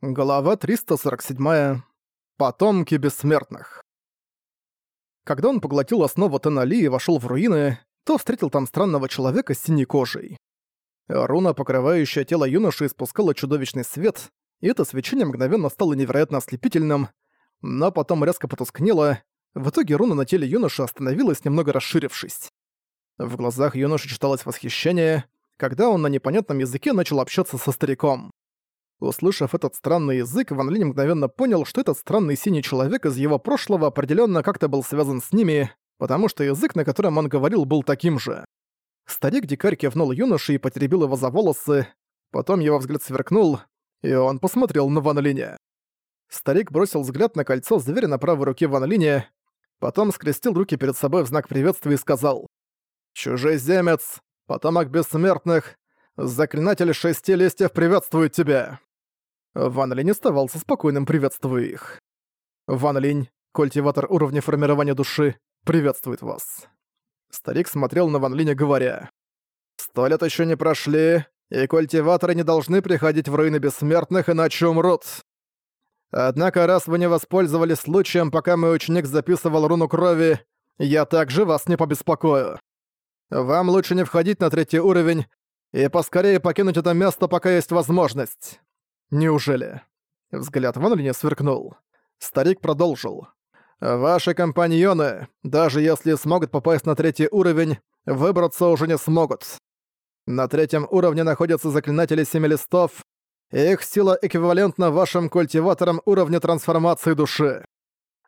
Глава 347. Потомки бессмертных. Когда он поглотил основу Тенали и вошел в руины, то встретил там странного человека с синей кожей. Руна, покрывающая тело юноши, испускала чудовищный свет, и это свечение мгновенно стало невероятно ослепительным, но потом резко потускнело, в итоге руна на теле юноши остановилась, немного расширившись. В глазах юноши читалось восхищение, когда он на непонятном языке начал общаться со стариком. Услышав этот странный язык, Ван Линь мгновенно понял, что этот странный синий человек из его прошлого определенно как-то был связан с ними, потому что язык, на котором он говорил, был таким же. Старик-дикарь кивнул юноше и потеребил его за волосы, потом его взгляд сверкнул, и он посмотрел на Ван Линя. Старик бросил взгляд на кольцо зверя на правой руке Ван Линя, потом скрестил руки перед собой в знак приветствия и сказал «Чужеземец, потомок бессмертных, заклинатель шести листьев приветствует тебя!» Ван Линь оставался спокойным, приветствуя их. «Ван Линь, культиватор уровня формирования души, приветствует вас». Старик смотрел на Ван Линя, говоря, «Сто лет еще не прошли, и культиваторы не должны приходить в руины бессмертных, иначе умрут. Однако, раз вы не воспользовались случаем, пока мой ученик записывал руну крови, я также вас не побеспокою. Вам лучше не входить на третий уровень и поскорее покинуть это место, пока есть возможность. «Неужели?» Взгляд Ван Линя сверкнул. Старик продолжил. «Ваши компаньоны, даже если смогут попасть на третий уровень, выбраться уже не смогут. На третьем уровне находятся заклинатели Семи Листов, их сила эквивалентна вашим культиваторам уровня трансформации души».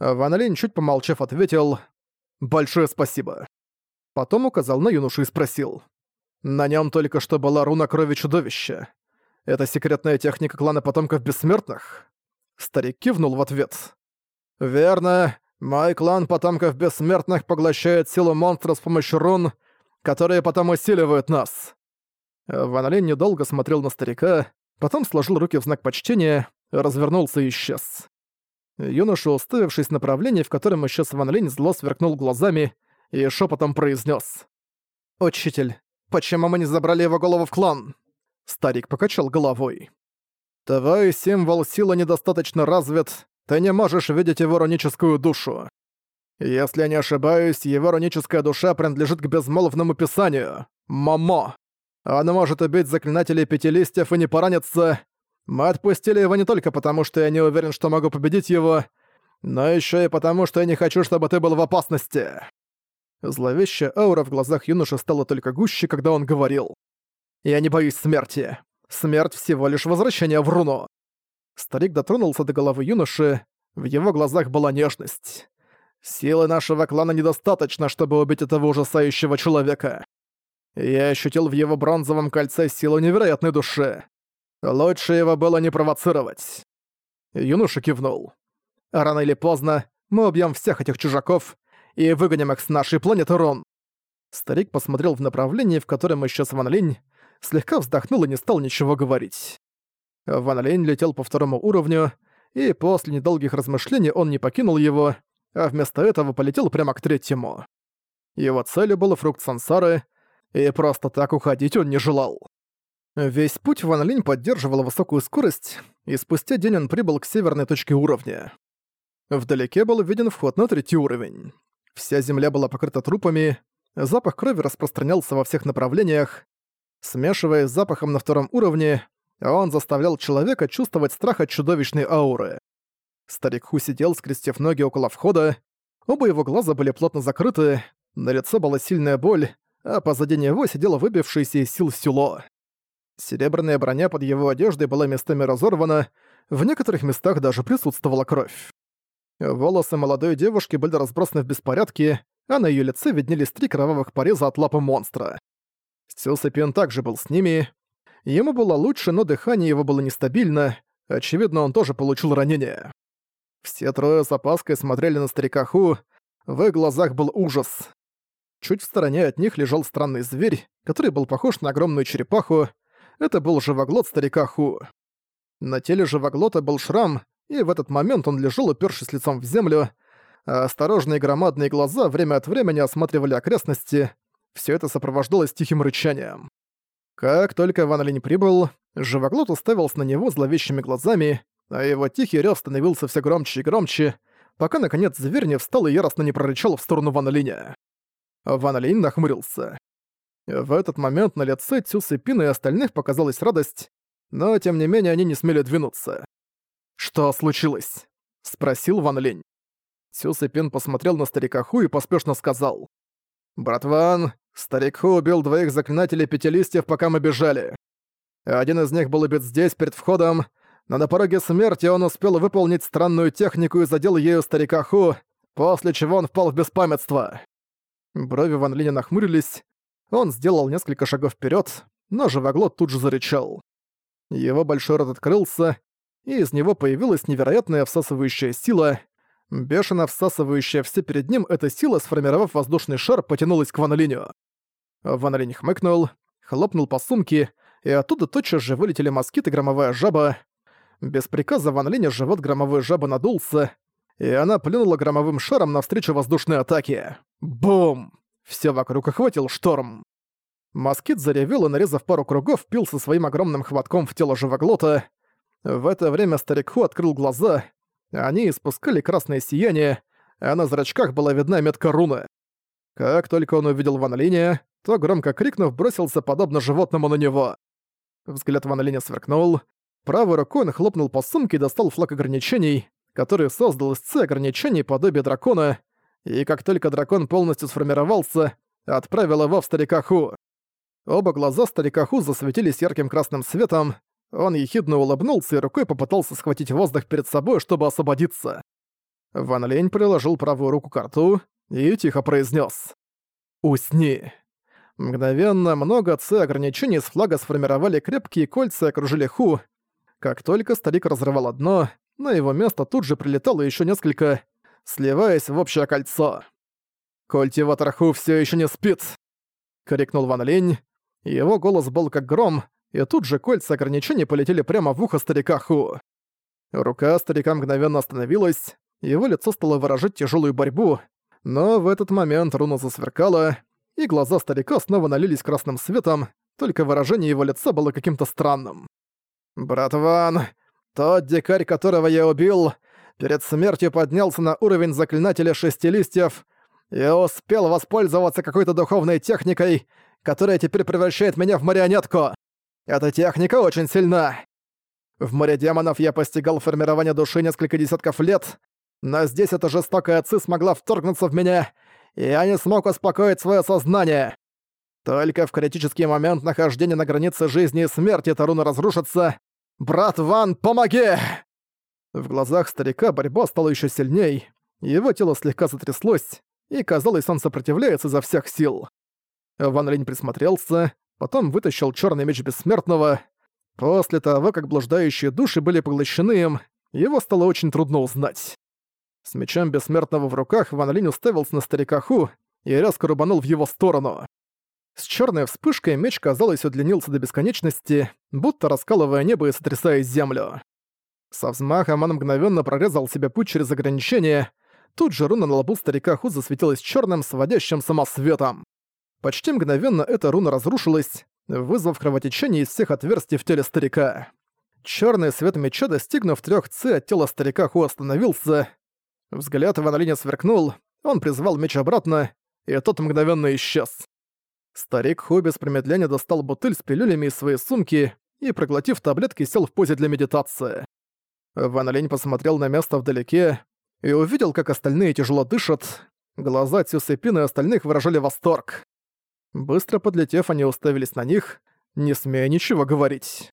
Ван Линь, чуть помолчав, ответил «Большое спасибо». Потом указал на юношу и спросил. «На нем только что была руна крови чудовища. Это секретная техника клана потомков бессмертных?» Старик кивнул в ответ. «Верно. Мой клан потомков бессмертных поглощает силу монстра с помощью рун, которые потом усиливают нас». Ван недолго смотрел на старика, потом сложил руки в знак почтения, развернулся и исчез. Юноша, уставившись в направлении, в котором исчез Ван зло сверкнул глазами и шепотом произнес: «Учитель, почему мы не забрали его голову в клан?» Старик покачал головой. «Твой символ силы недостаточно развит, ты не можешь видеть его руническую душу. Если я не ошибаюсь, его руническая душа принадлежит к безмолвному писанию — Момо. Он может убить заклинателей пяти листьев и не пораниться. Мы отпустили его не только потому, что я не уверен, что могу победить его, но еще и потому, что я не хочу, чтобы ты был в опасности». Зловещая аура в глазах юноши стала только гуще, когда он говорил. Я не боюсь смерти. Смерть всего лишь возвращение в руну. Старик дотронулся до головы юноши, в его глазах была нежность. Силы нашего клана недостаточно, чтобы убить этого ужасающего человека. Я ощутил в его бронзовом кольце силу невероятной души. Лучше его было не провоцировать. Юноша кивнул. Рано или поздно мы убьем всех этих чужаков и выгоним их с нашей планеты Рон. Старик посмотрел в направлении, в котором исчез Ван Линь, слегка вздохнул и не стал ничего говорить. Ван Лень летел по второму уровню, и после недолгих размышлений он не покинул его, а вместо этого полетел прямо к третьему. Его целью был фрукт сансары, и просто так уходить он не желал. Весь путь Ван Линь поддерживал высокую скорость, и спустя день он прибыл к северной точке уровня. Вдалеке был виден вход на третий уровень. Вся земля была покрыта трупами, запах крови распространялся во всех направлениях, Смешиваясь с запахом на втором уровне, он заставлял человека чувствовать страх от чудовищной ауры. Старик Ху сидел, скрестив ноги около входа, оба его глаза были плотно закрыты, на лице была сильная боль, а позади него сидела выбившаяся из сил Сюло. Серебряная броня под его одеждой была местами разорвана, в некоторых местах даже присутствовала кровь. Волосы молодой девушки были разбросаны в беспорядке, а на её лице виднелись три кровавых пореза от лапы монстра. Силсапиен также был с ними. Ему было лучше, но дыхание его было нестабильно. Очевидно, он тоже получил ранение. Все трое с опаской смотрели на старика Ху. В их глазах был ужас. Чуть в стороне от них лежал странный зверь, который был похож на огромную черепаху. Это был живоглот старика Ху. На теле живоглота был шрам, и в этот момент он лежал, упершись лицом в землю, а осторожные громадные глаза время от времени осматривали окрестности, все это сопровождалось тихим рычанием. Как только Ван Линь прибыл, живоглот уставился на него зловещими глазами, а его тихий рёв становился все громче и громче, пока, наконец, зверь не встал и яростно не прорычал в сторону Ван Линя. Ван Линь нахмурился. В этот момент на лице Цюсы Пина и остальных показалась радость, но, тем не менее, они не смели двинуться. «Что случилось?» — спросил Ван Линь. Цюсы Пин посмотрел на старика Ху и поспешно сказал. «Брат Ван, старик Ху убил двоих заклинателей пяти листьев, пока мы бежали. Один из них был убит здесь, перед входом, но на пороге смерти он успел выполнить странную технику и задел ею старика Ху, после чего он впал в беспамятство. Брови Ван Линя нахмурились, он сделал несколько шагов вперед, но живоглот тут же зарычал. Его большой рот открылся, и из него появилась невероятная всасывающая сила. Бешено всасывающая все перед ним эта сила, сформировав воздушный шар, потянулась к Ван Линю. Ван хмыкнул, хлопнул по сумке, и оттуда тотчас же вылетели москит и громовая жаба. Без приказа Ван живот громовой жабы надулся, и она плюнула громовым шаром навстречу воздушной атаке. Бум! Все вокруг охватил шторм. Москит заревел и, нарезав пару кругов, впился своим огромным хватком в тело живоглота. В это время старик Ху открыл глаза. Они испускали красное сияние, а на зрачках была видна метка руны. Как только он увидел Ван Линя, то, громко крикнув, бросился подобно животному на него. Взгляд Ван Линя сверкнул, Правой рукой он хлопнул по сумке и достал флаг ограничений, который создал из С ограничений подобие дракона, и как только дракон полностью сформировался, отправил его в старика Ху. Оба глаза старика Ху засветились ярким красным светом, он ехидно улыбнулся и рукой попытался схватить воздух перед собой, чтобы освободиться. Ван Лень приложил правую руку к рту и тихо произнес: «Усни». Мгновенно много С ограничений с флага сформировали крепкие кольца и окружили Ху, как только старик разрывал одно, на его место тут же прилетало еще несколько, сливаясь в общее кольцо. «Культиватор Ху все еще не спит!» — крикнул Ван Линь. Его голос был как гром, и тут же кольца ограничений полетели прямо в ухо старика Ху. Рука старика мгновенно остановилась, его лицо стало выражать тяжелую борьбу, но в этот момент руна засверкала, и глаза старика снова налились красным светом, только выражение его лица было каким-то странным. «Брат Ван, тот дикарь, которого я убил, перед смертью поднялся на уровень заклинателя шести листьев и успел воспользоваться какой-то духовной техникой, которая теперь превращает меня в марионетку. Эта техника очень сильна. В море демонов я постигал формирование души несколько десятков лет, но здесь эта жестокая отцы смогла вторгнуться в меня, и я не смог успокоить свое сознание. Только в критический момент нахождения на границе жизни и смерти эта руна разрушится. «Брат Ван, помоги!» В глазах старика борьба стала еще сильней, его тело слегка затряслось, и, казалось, он сопротивляется изо всех сил. Ван Линь присмотрелся, потом вытащил черный меч Бессмертного. После того, как блуждающие души были поглощены им, его стало очень трудно узнать. С мечом Бессмертного в руках Ван Линь уставился на старика Ху и резко рубанул в его сторону. С черной вспышкой меч, казалось, удлинился до бесконечности, будто раскалывая небо и сотрясая землю. Со взмахом он мгновенно прорезал себе путь через ограничение. Тут же руна на лбу старика Ху засветилась черным, сводящим самосветом. Почти мгновенно эта руна разрушилась, вызвав кровотечение из всех отверстий в теле старика. Черный свет меча, достигнув трех Ц от тела старика Ху, остановился. Взгляд Ивана Линя сверкнул, он призвал меч обратно, и тот мгновенно исчез. Старик Ху без промедления достал бутыль с пилюлями из своей сумки и, проглотив таблетки, сел в позе для медитации. Ван Лень посмотрел на место вдалеке и увидел, как остальные тяжело дышат. Глаза Цюсепина и остальных выражали восторг. Быстро подлетев, они уставились на них, не смея ничего говорить.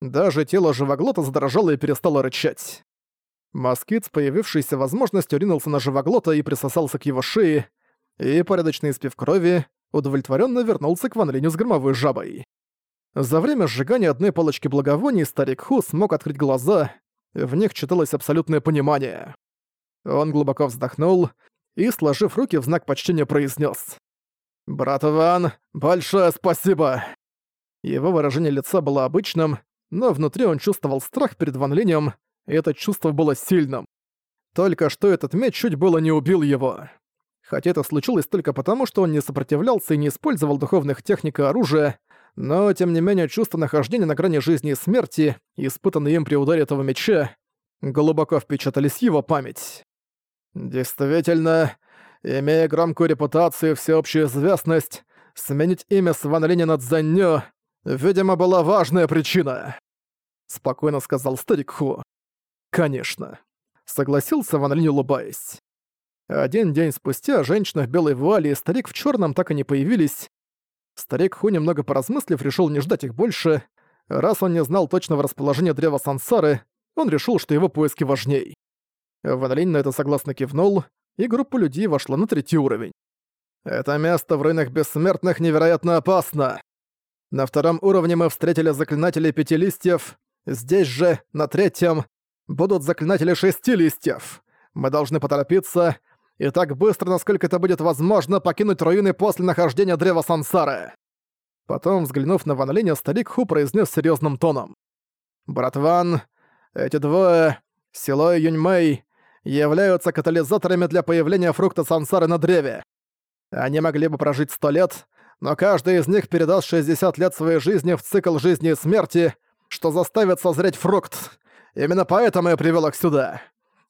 Даже тело живоглота задрожало и перестало рычать. Москит с появившейся возможностью ринулся на живоглота и присосался к его шее, и, порядочно испив крови, удовлетворенно вернулся к Ван Линю с громовой жабой. За время сжигания одной палочки благовоний старик Ху смог открыть глаза, в них читалось абсолютное понимание. Он глубоко вздохнул и, сложив руки в знак почтения, произнес: «Брат Иван, большое спасибо!» Его выражение лица было обычным, но внутри он чувствовал страх перед Ван Линем, и это чувство было сильным. Только что этот меч чуть было не убил его. Хотя это случилось только потому, что он не сопротивлялся и не использовал духовных техник и оружия, Но, тем не менее, чувство нахождения на грани жизни и смерти, испытанное им при ударе этого меча, глубоко впечатались в его память. Действительно, имея громкую репутацию и всеобщую известность, сменить имя с Ван Линя на Цзаньё, видимо, была важная причина. Спокойно сказал старик Ху. Конечно. Согласился Ван Линь, улыбаясь. Один день спустя женщина в белой вуале и старик в черном так и не появились. Старик Ху, немного поразмыслив, решил не ждать их больше. Раз он не знал точного расположения древа Сансары, он решил, что его поиски важней. Ван Линь на это согласно кивнул, и группа людей вошла на третий уровень. «Это место в руинах бессмертных невероятно опасно. На втором уровне мы встретили заклинателей пяти листьев, здесь же, на третьем, будут заклинатели шести листьев. Мы должны поторопиться и так быстро, насколько это будет возможно, покинуть руины после нахождения древа Сансары. Потом, взглянув на Ван Линя, старик Ху произнес серьезным тоном. «Брат Ван, эти двое, Сило и Юньмэй, являются катализаторами для появления фрукта сансары на древе. Они могли бы прожить сто лет, но каждый из них передаст 60 лет своей жизни в цикл жизни и смерти, что заставит созреть фрукт. Именно поэтому я привел их сюда.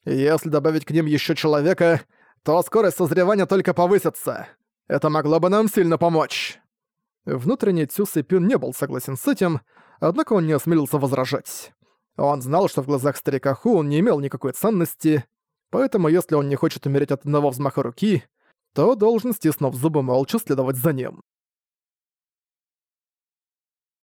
Если добавить к ним еще человека, то скорость созревания только повысится. Это могло бы нам сильно помочь». Внутренний Цю Пин не был согласен с этим, однако он не осмелился возражать. Он знал, что в глазах старика Ху он не имел никакой ценности, поэтому если он не хочет умереть от одного взмаха руки, то должен, стиснув зубы, молча следовать за ним.